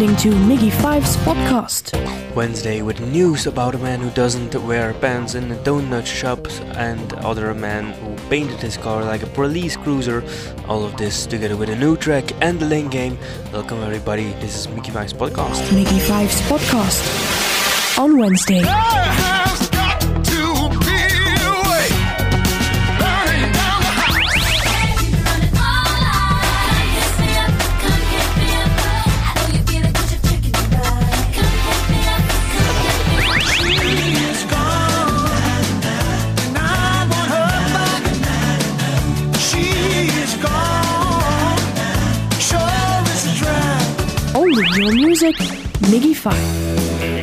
listening to Miggy Five's podcast. Wednesday with news about a man who doesn't wear pants in a donut shop and other man who painted his car like a police cruiser. All of this together with a new track and the lane game. Welcome everybody. This is Miggy Five's podcast. Miggy Five's podcast on Wednesday. Miggy Five.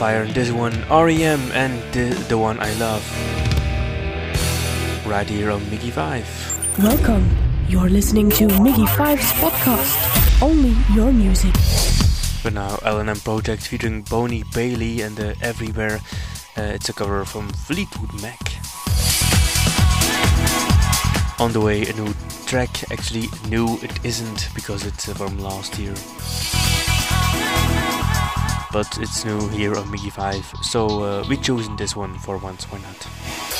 A fire in this one. REM and the, the one I love. Right here on Miggy Five. Welcome. You're listening to Miggy Five's podcast. Only your music. But now L&M Project featuring Boney Bailey and the Everywhere. Uh, it's a cover from Fleetwood Mac. On the way, a new track. Actually, new it isn't because it's from last year. But it's new here on Miggy 5, so uh, we chosen this one for once, why not?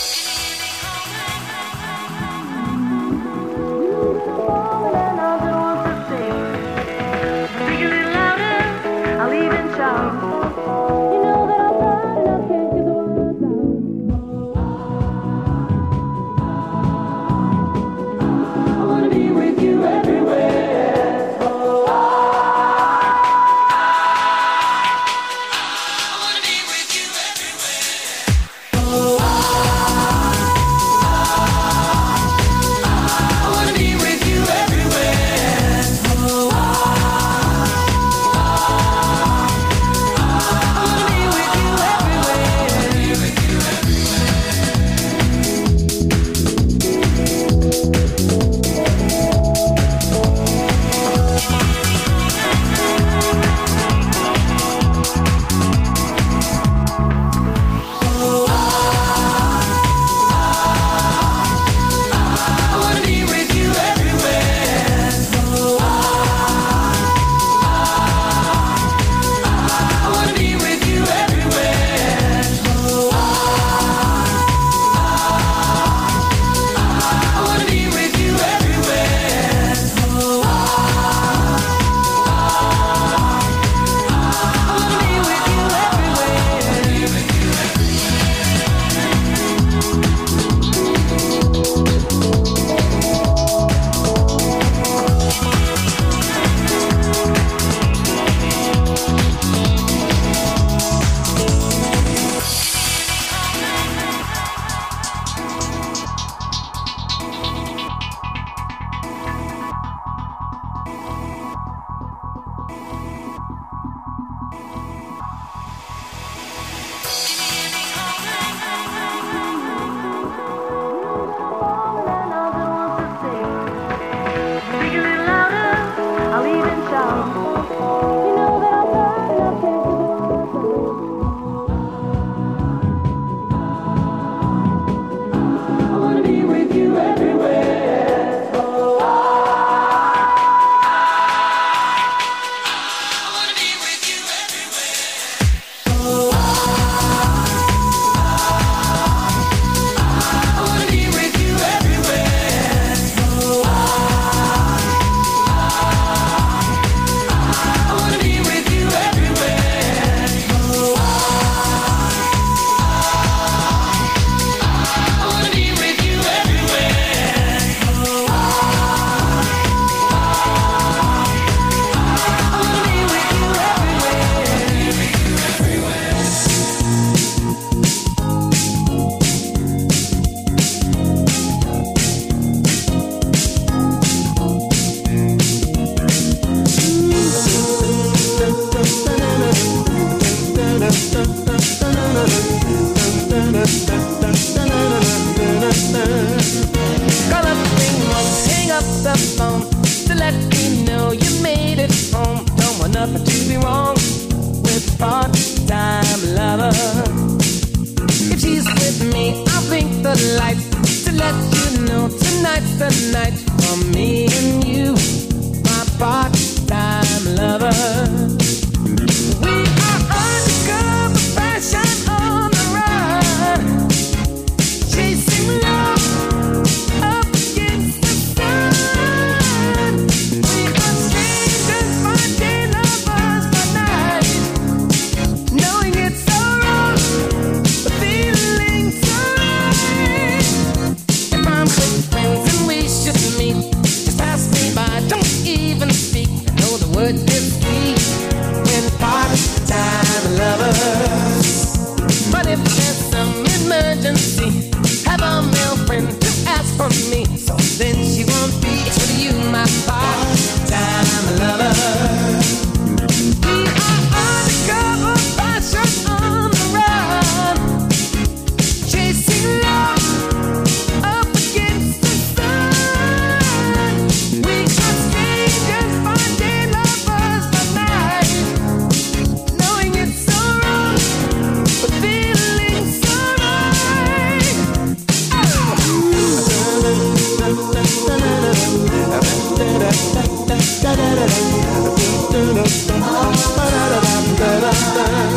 We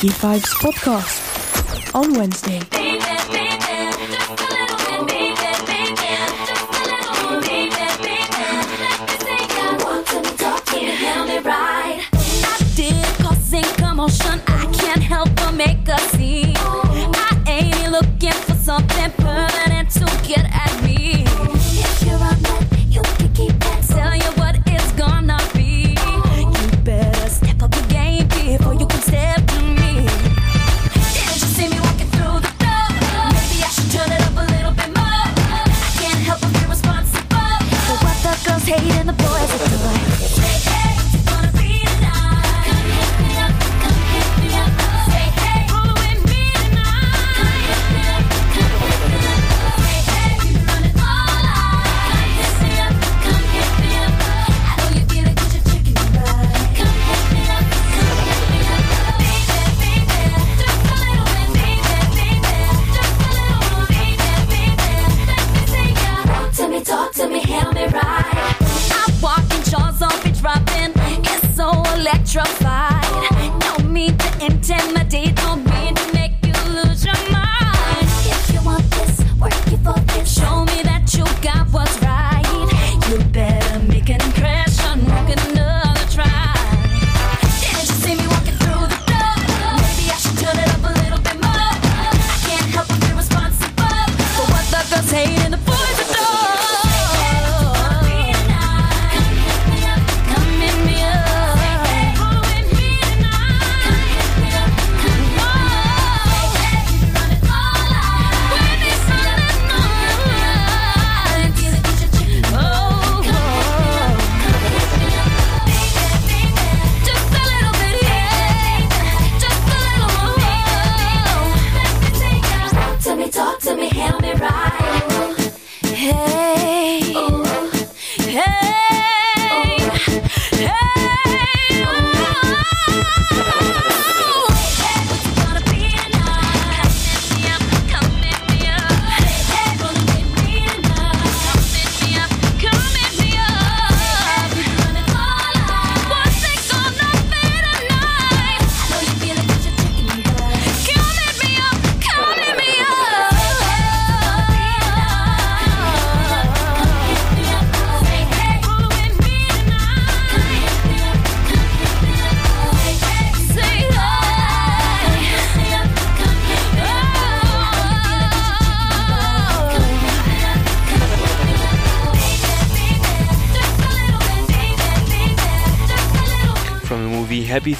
Miggy Fives podcast on Wednesday.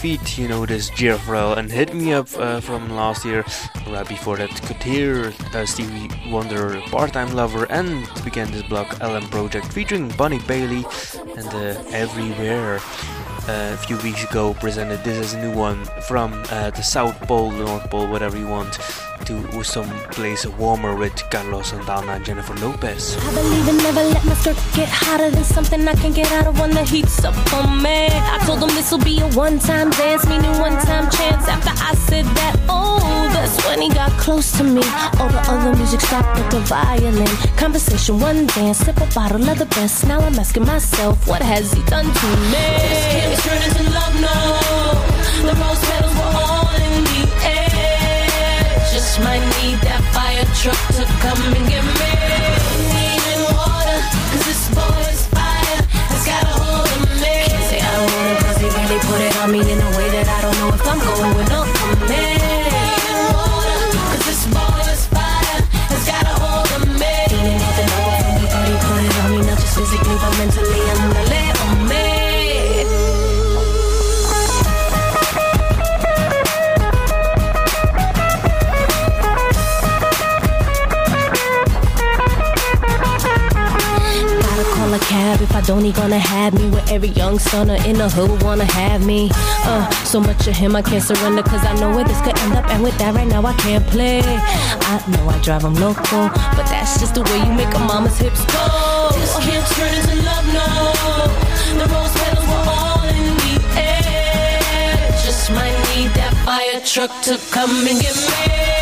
Feet, you know this Gia Farrell, and Hit Me Up uh, from last year. Right before that, could hear uh, Stevie Wonder, Part Time Lover, and began this block LM Project featuring Bunny Bailey and uh, Everywhere. Uh, a few weeks ago, presented this as a new one from uh, the South Pole, the North Pole, whatever you want to some place warmer with Carlos Santana and Jennifer Lopez. I believe in never let my skirt get hotter than something I can get out of when the heat's up on me. I told them this'll be a one-time dance, meaning one-time chance. After I said that, oh, that's when he got close to me. All the other music stopped but the violin. Conversation, one dance, sip a bottle of the best. Now I'm asking myself, what has he done to me? This can't turn into love, no. The rose Just might need that fire truck to come and get me. Needing water, cause this boy's fire has got a hold of me. Can't say I don't want it cause he really put it on me he gonna have me. Where every young son in the hood wanna have me. Uh, so much of him I can't surrender, cause I know where this could end up. And with that, right now I can't play. I know I drive him loco, but that's just the way you make a mama's hips go. This can't turn into love, no. The rose petals were all in the air. Just might need that fire truck to come and get me.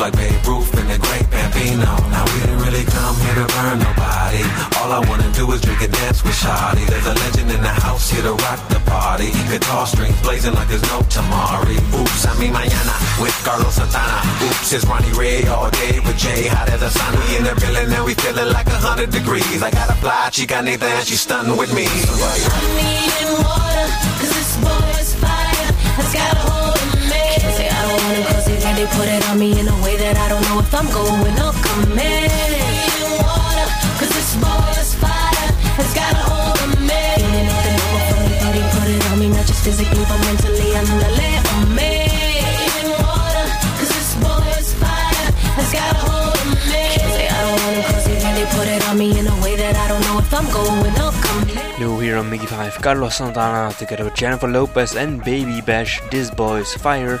Like Babe Ruth and the great Bambino. Now we didn't really come here to burn nobody. All I wanna do is drink and dance with Shawty. There's a legend in the house here to rock the party. Guitar strings blazing like there's no tomorrow. Oops, I mean mañana with Carlos Santana. Oops, it's Ronnie Ray all day with Jay hot as a sun. We in the building and we feeling like a hundred degrees. I got a fly chica Nathan and she's stunning with me. needing water, cause this boy's fire has got a hold of me. Can't say I don't want really put it on me in a way that I don't know if I'm going coming. Physically but mentally the lay on me. I'm. New here on Miggy 5, Carlos Santana together with Jennifer Lopez and Baby Bash, This Boy's Fire.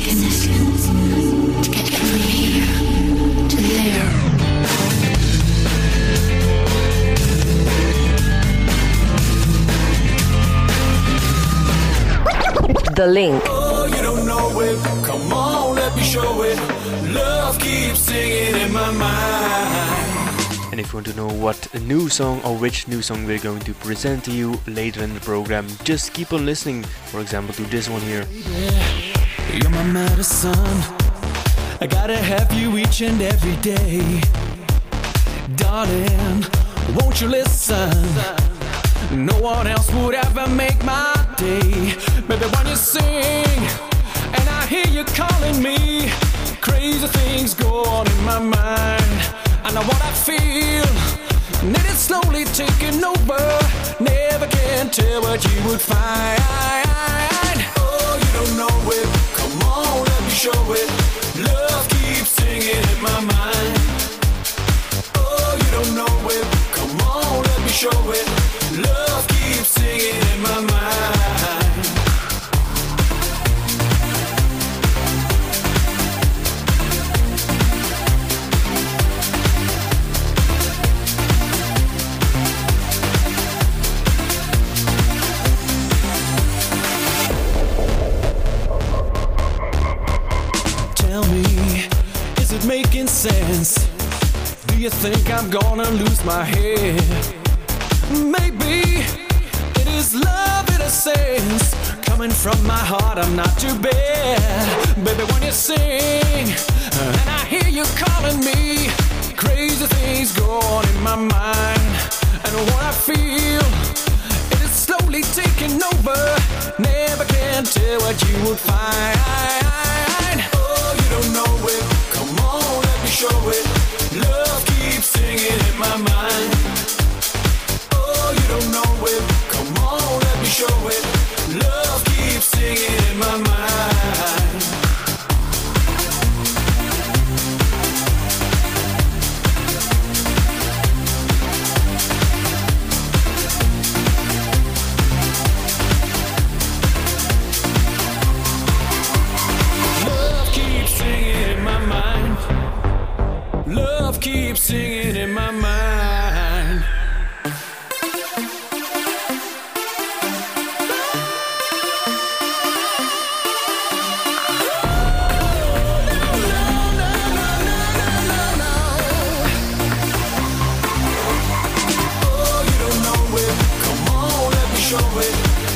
The link. Oh, you don't know it. Come on, let me show it. Love keeps singing in my mind. And if you want to know what new song or which new song we're going to present to you later in the program, just keep on listening. For example, to this one here. You're my medicine. I gotta have you each and every day. Darling, won't you listen? No one else would ever make my day. Baby, when you sing and I hear you calling me, crazy things go on in my mind. I know what I feel, and it is slowly taking over. Never can tell what you would find. Oh, you don't know it. Come on, let me show it. Love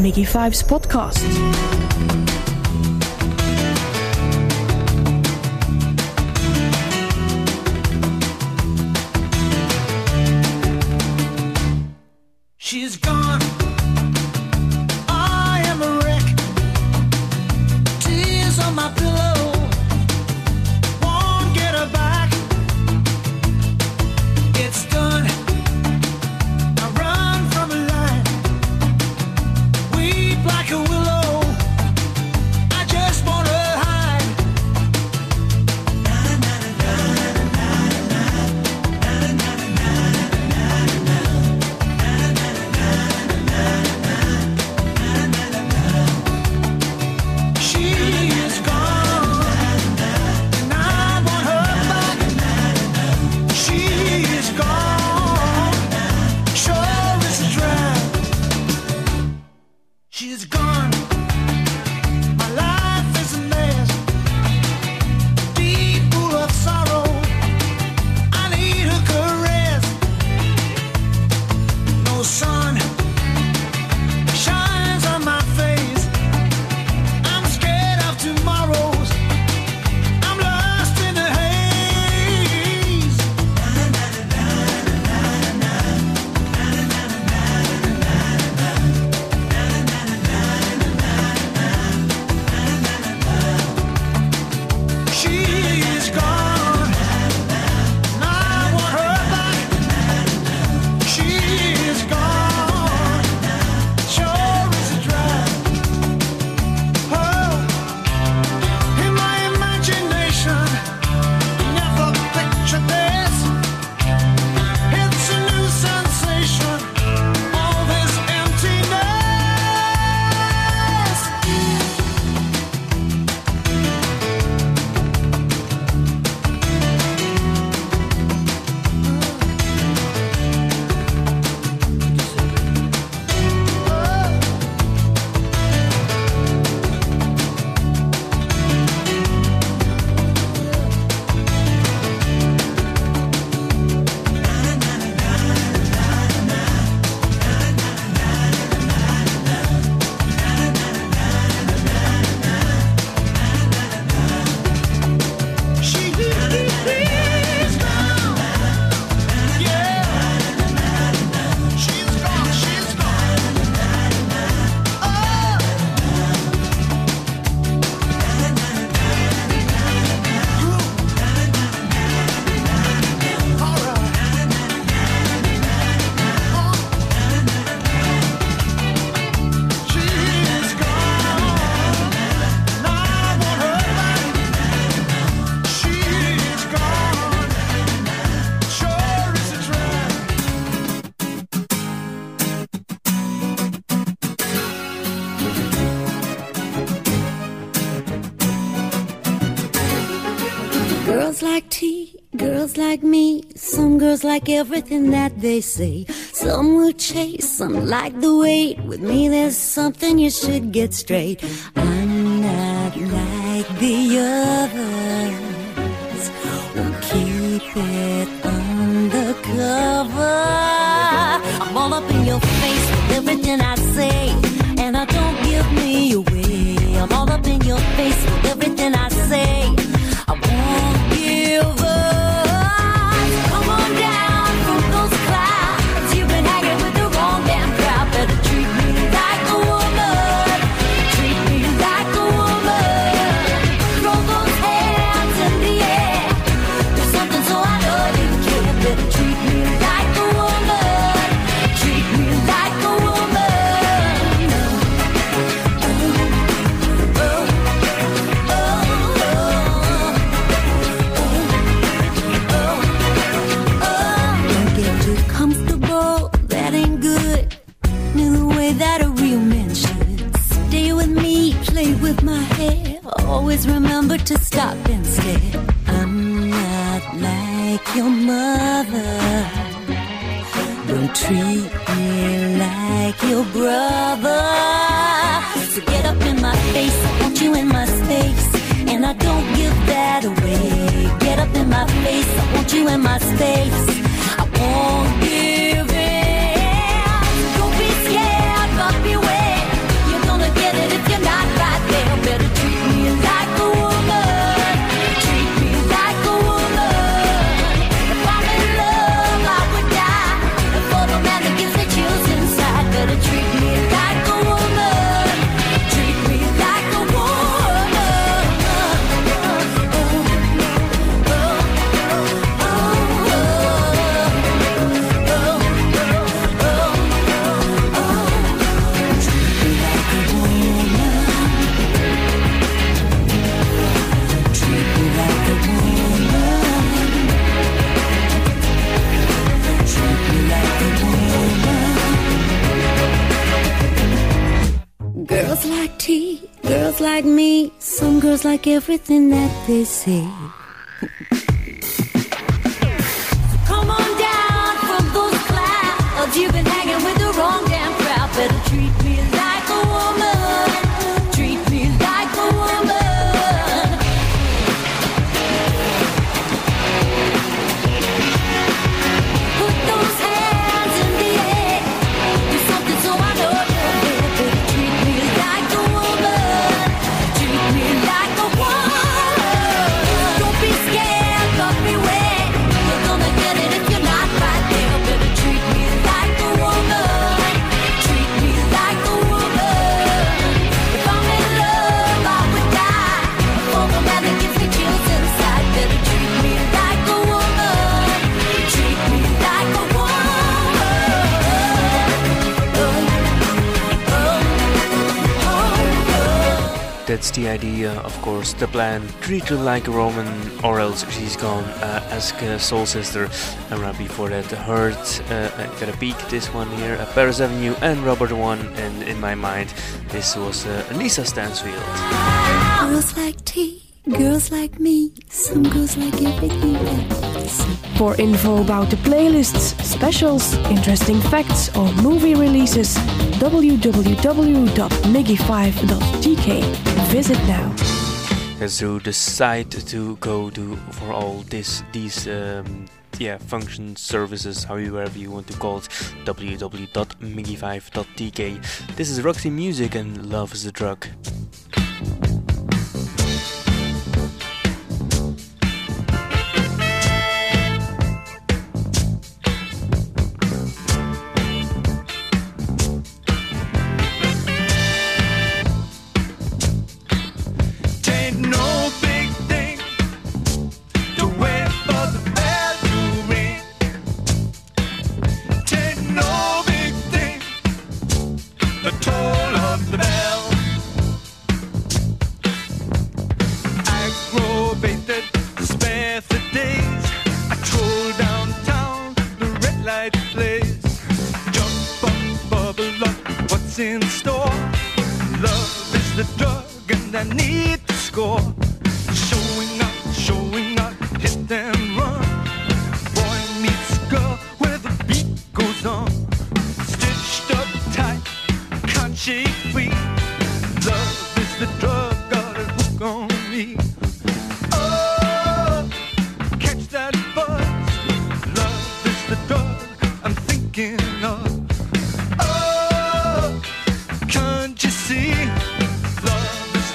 Miggy Fives podcast. Like me. Some girls like everything that they say. Some will chase, some like the wait. With me, there's something you should get straight. I'm not like the others. Won't keep it undercover. I'm all up in your face with everything I say, and I don't give me away. I'm all up in your face with everything I say. Stop and stare. I'm not like your mother. Don't treat me like your brother. So get up in my face, I want you in my space. And I don't give that away. Get up in my face, I want you in my space. That course, the plan. Treat her like a Roman, or else she's gone. Uh, ask uh, Soul Sister, and right before that, Hurt. Uh, I got a peek this one here, uh, Paris Avenue, and Robert One. And in my mind, this was uh, Lisa Stansfield. Girls like tea, girls like me. Some girls like everything that they say. For info about the playlists, specials, interesting facts, or movie releases, www.miggy5.tk. Visit now. The site to go to for all this these um, yeah function services, however you want to call it. www.miggy5.tk. This is Roxy Music and Love is a Drug.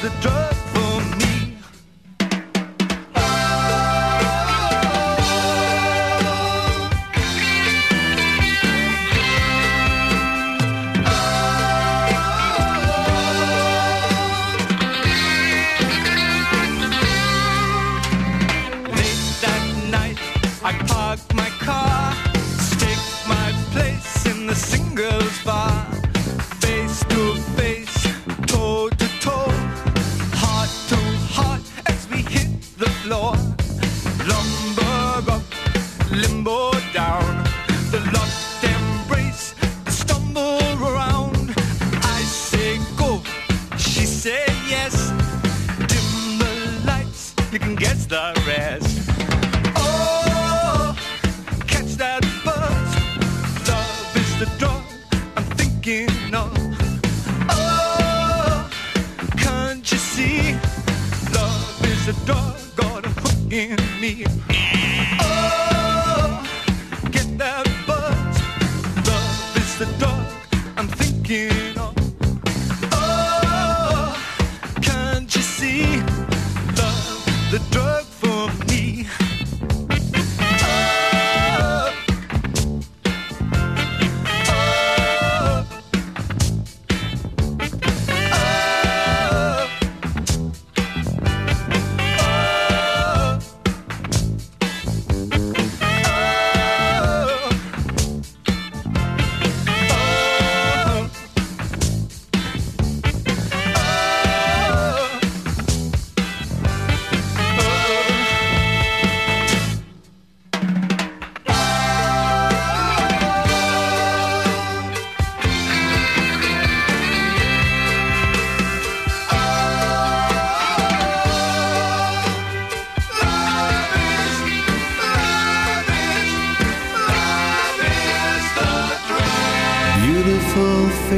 The drug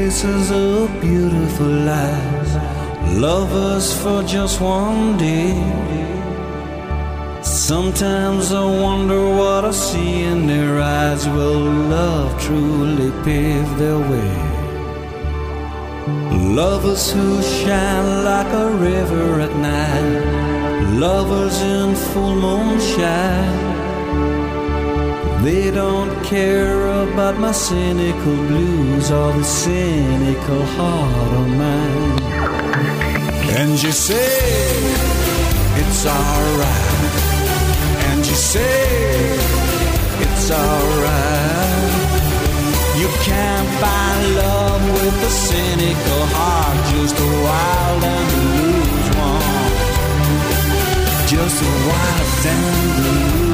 faces of beautiful lives. Lovers for just one day. Sometimes I wonder what I see in their eyes. Will love truly pave their way? Lovers who shine like a river at night. Lovers in full moonshine. They don't care about my cynical blues or the cynical heart of mine. And you say it's alright. And you say it's alright. You can't find love with a cynical heart, just a wild and loose one. Just a wild and loose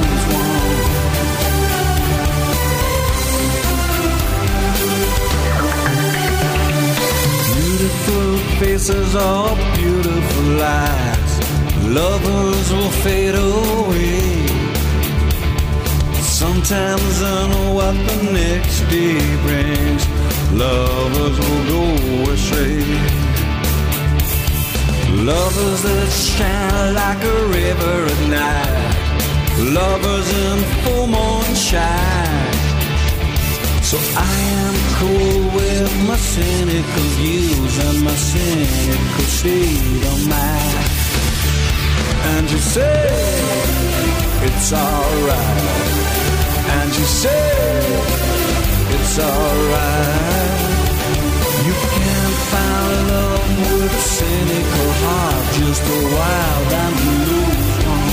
Beautiful faces are beautiful lives. Lovers will fade away. Sometimes I know what the next day brings. Lovers will go astray. Lovers that shine like a river at night. Lovers in full moonshine. So I am cool with my cynical views and my cynical state of mind. And you say it's alright. And you say it's alright. You can't find love with a cynical heart, just a wild and loose one.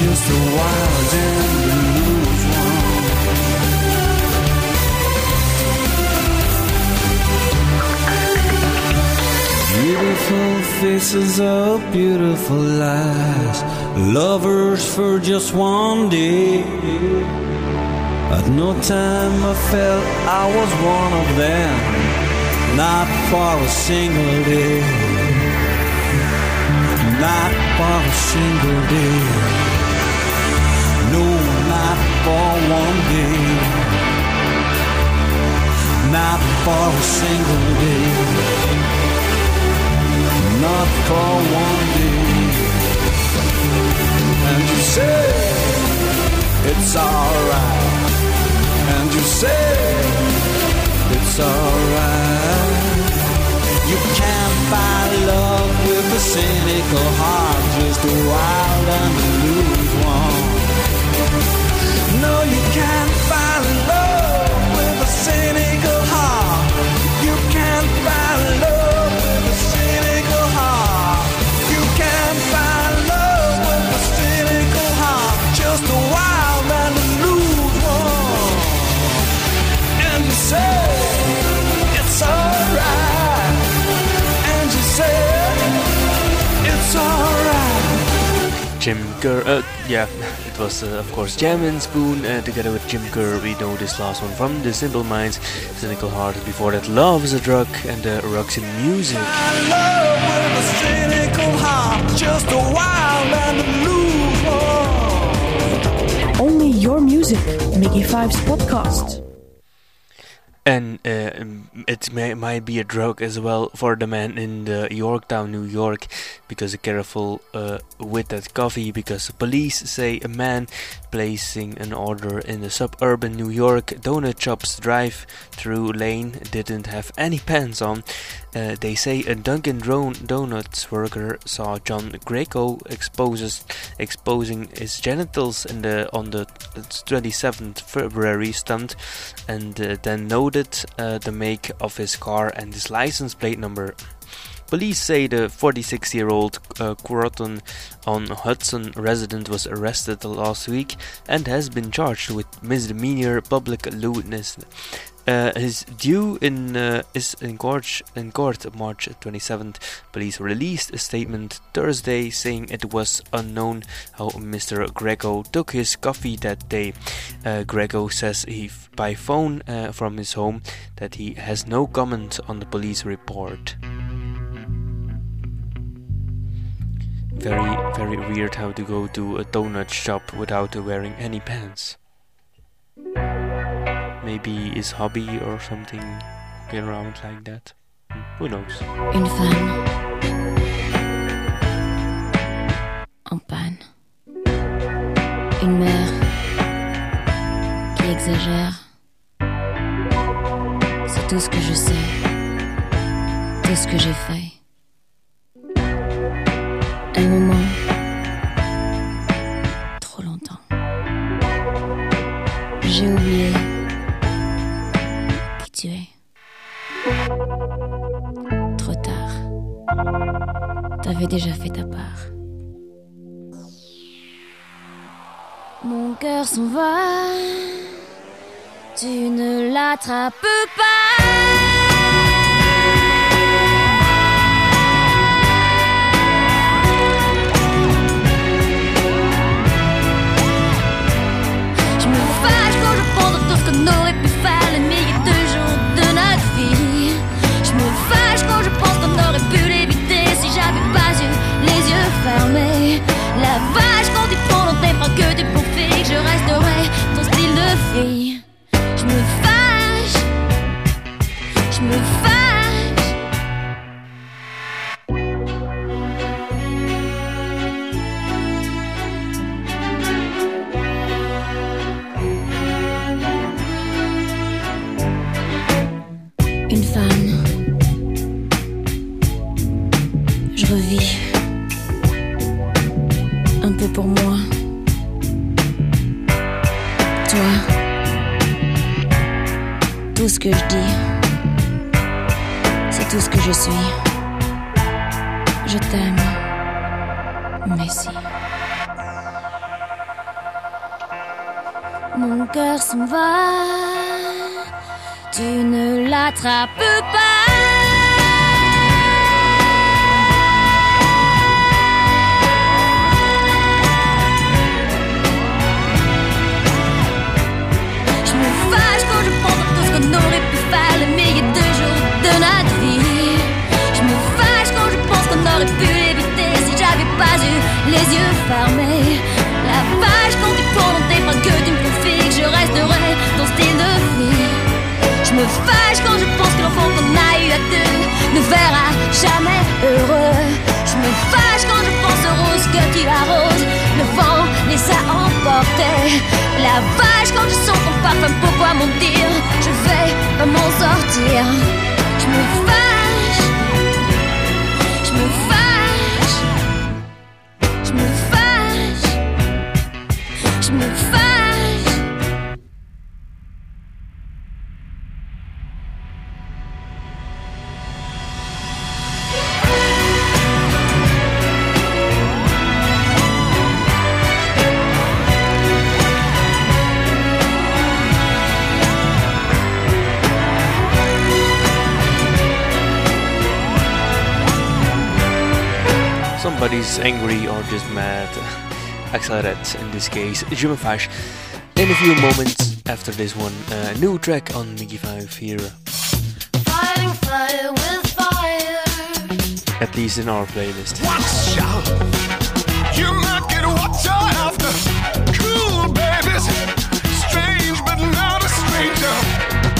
Just a wild and loose Beautiful faces of beautiful lives, lovers for just one day. At no time I felt I was one of them, not for a single day, not for a single day, no, not for one day. not for a single day, not for one day. And you say it's alright, and you say it's alright. You can't buy love with a cynical heart, just a wild and a loose Jim Kerr, uh, yeah, it was uh, of course Jam and Spoon uh, together with Jim Kerr. We know this last one from the Simple Minds, Cynical Heart. Before that, Love is a Drug and uh, Roxy Music. love with a cynical heart, just a wild and a loose one. Only your music. Miggy Five's podcast. And uh, um, it may, might be a drug as well for the man in the Yorktown, New York, because careful uh, with that coffee. Because police say a man placing an order in the suburban New York donut shop's drive-through lane didn't have any pants on. Uh, they say a Dunkin' Donuts worker saw John Greco exposes exposing his genitals in the on the 27th February stunt, and uh, then noted uh, the make of his car and his license plate number. Police say the 46 year old uh, on Hudson resident was arrested last week and has been charged with misdemeanor public lewdness. Uh, his due in uh, is in court in court March 27th. Police released a statement Thursday saying it was unknown how Mr. Greco took his coffee that day. Uh, Greco says he by phone uh, from his home that he has no comment on the police report. Very very weird how to go to a donut shop without wearing any pants. Maybe his hobby or something around like that. Who knows? Une femme en panne. Une mère qui exagère. C'est tout ce que je sais. Tout ce que j'ai fait. Un moment. Trop longtemps. J'ai oublié T'avais déjà fait ta part. Mon cœur s'en va. Tu ne l'attrapes pas. La vache quand tu prends dans tes bras que tu profites, je resterai que je dis. C'est tout ce que je suis. Je t'aime. Messi. Mon cœur s'en va. Tu ne l'attrapes pas. Je me tant de son qu'on parfume, pourquoi mentir Je vais pas m'en sortir. Je me accelerate, in this case Jumafash. In a few moments after this one, a new track on Miggy 5 here. Fighting fire with fire. At least in our playlist. Watch out! You might get what you're after. Cool babies, strange but not a stranger.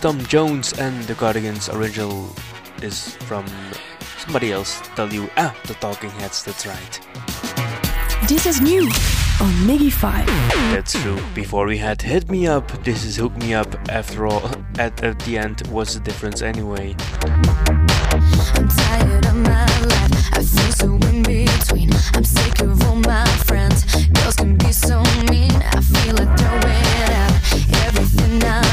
Tom Jones and the Cardigans original is from somebody else. Tell you, ah, the Talking Heads, that's right. This is new on Miggy 5. That's true. Before we had Hit Me Up, this is Hook Me Up. After all, at, at the end, what's the difference anyway? I'm tired of my life. I feel so in between. I'm sick of all my friends. Girls can be so mean. I feel like throwing everything I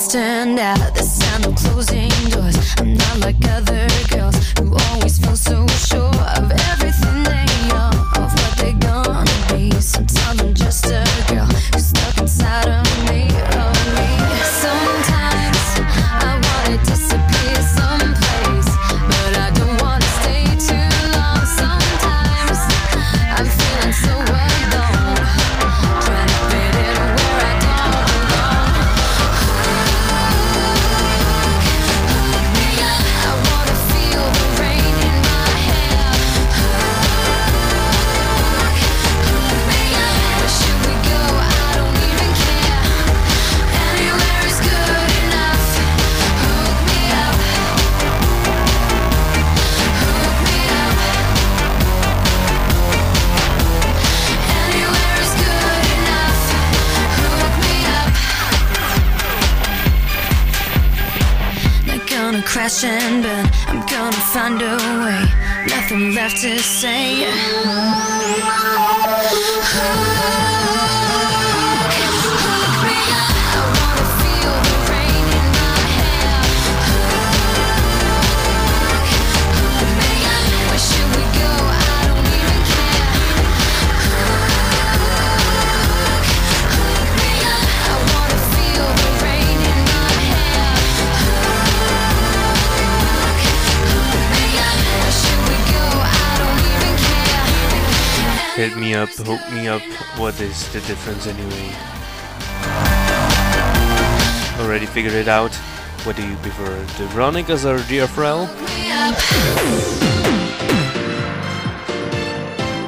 stand out. The sound of closing doors. I'm not like others. is the difference anyway. Already figured it out? What do you prefer, the Veronicas or the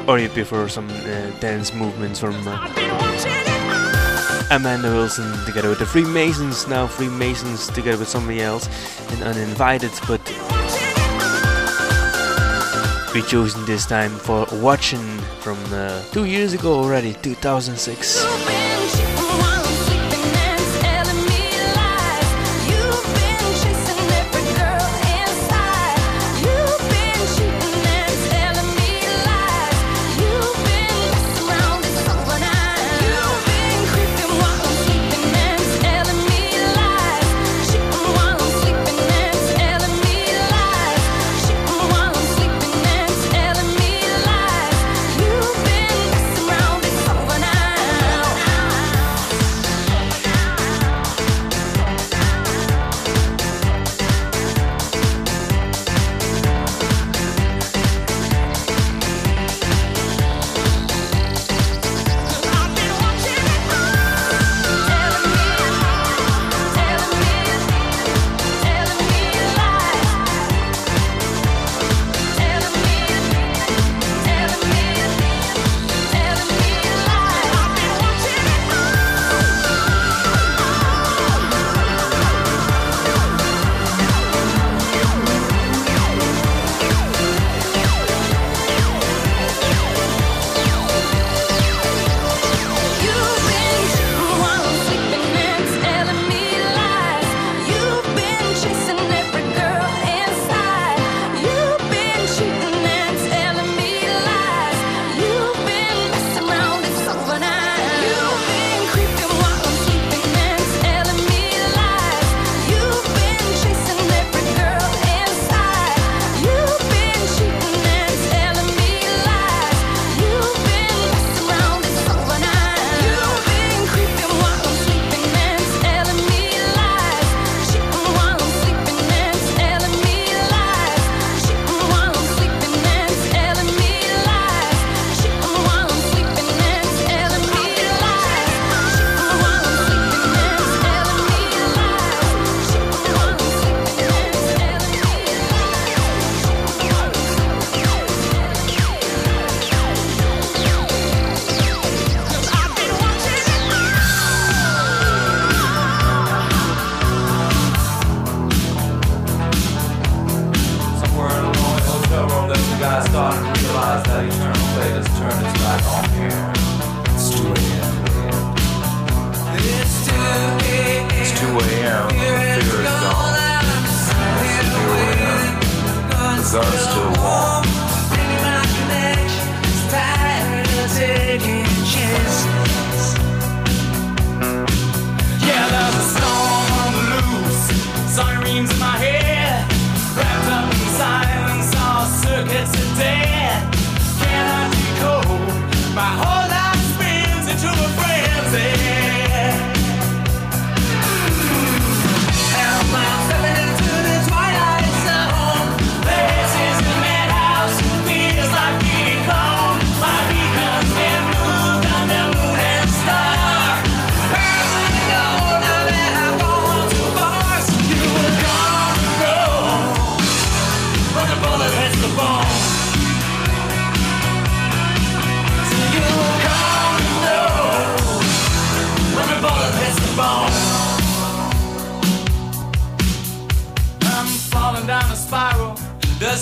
Or you prefer some uh, dance movements from uh, Amanda Wilson together with the Freemasons, now Freemasons together with somebody else and uninvited, but be chosen this time for watching from uh, two years ago already, 2006.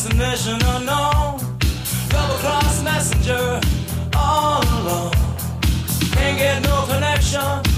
destination unknown. Double cross messenger all alone. Can't get no connection.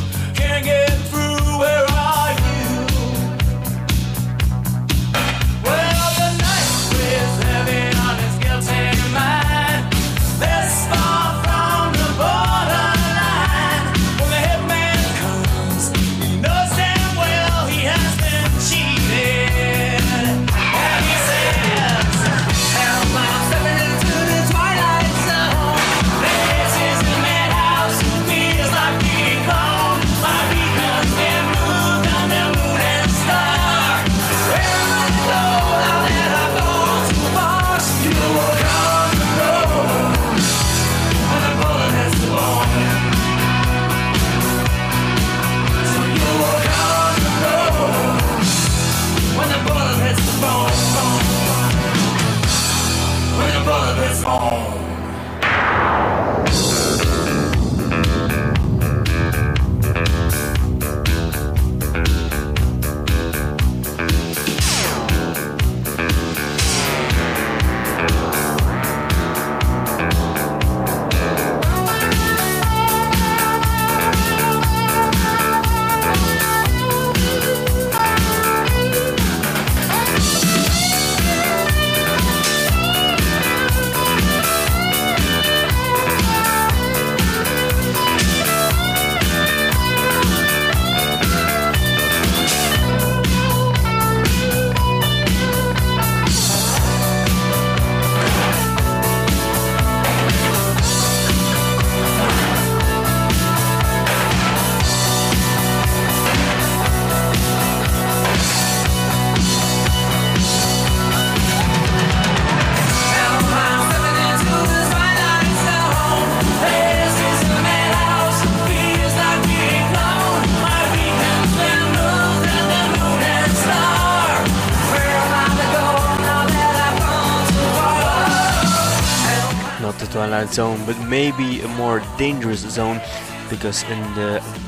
zone, but maybe a more dangerous zone. Because in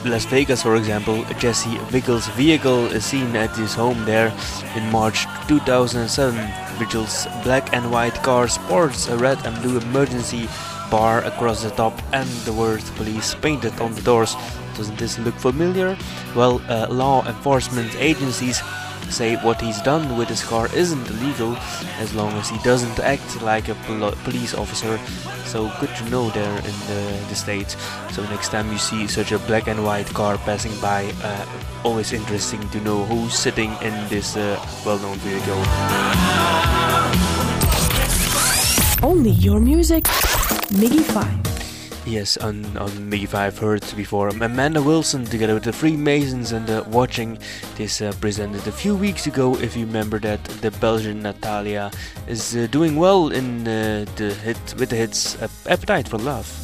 Las Vegas, for example, Jesse Vigil's vehicle is seen at his home there in March 2007. Vigil's black and white car sports a red and blue emergency bar across the top and the words police painted on the doors. Doesn't this look familiar? Well, uh, law enforcement agencies say what he's done with his car isn't illegal as long as he doesn't act like a pol police officer. So good to know there in the, the, States. So next time you see such a black and white car passing by uh, always interesting to know who's sitting in this uh, well-known vehicle. Only your music Miggy 5 Yes, on, on if I've heard before Amanda Wilson together with the Freemasons and uh, watching this uh, presented a few weeks ago. If you remember that, the Belgian Natalia is uh, doing well in uh, the hit with the hits Appetite for Love.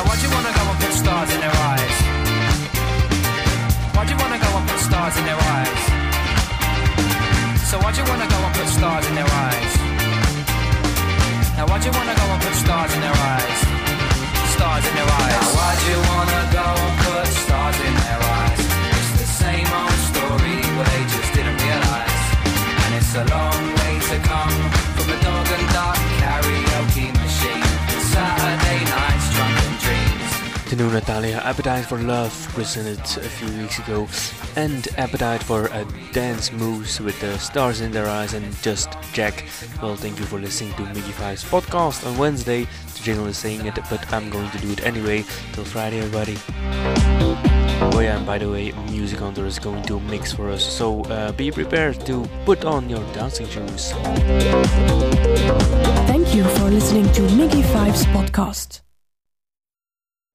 Now why'd you wanna go and put stars in their eyes? Why'd you wanna go and put stars in their eyes? So why'd you wanna go and put stars in their eyes? Now why'd you wanna go and put stars in their eyes? Stars in their eyes. Now why'd you wanna go and put stars in their eyes? It's the same old story, well they just didn't realise. And it's a long way to come from the dog and duck karaoke The new Natalia Appetite for Love presented a few weeks ago, and Appetite for a Dance Moves with the stars in their eyes and Just Jack. Well, thank you for listening to Miggy Five's podcast on Wednesday. The jingle is saying it, but I'm going to do it anyway. Till Friday, everybody. Oh yeah, and by the way, Music Hunter is going to mix for us, so uh, be prepared to put on your dancing shoes. Thank you for listening to Miggy Five's podcast.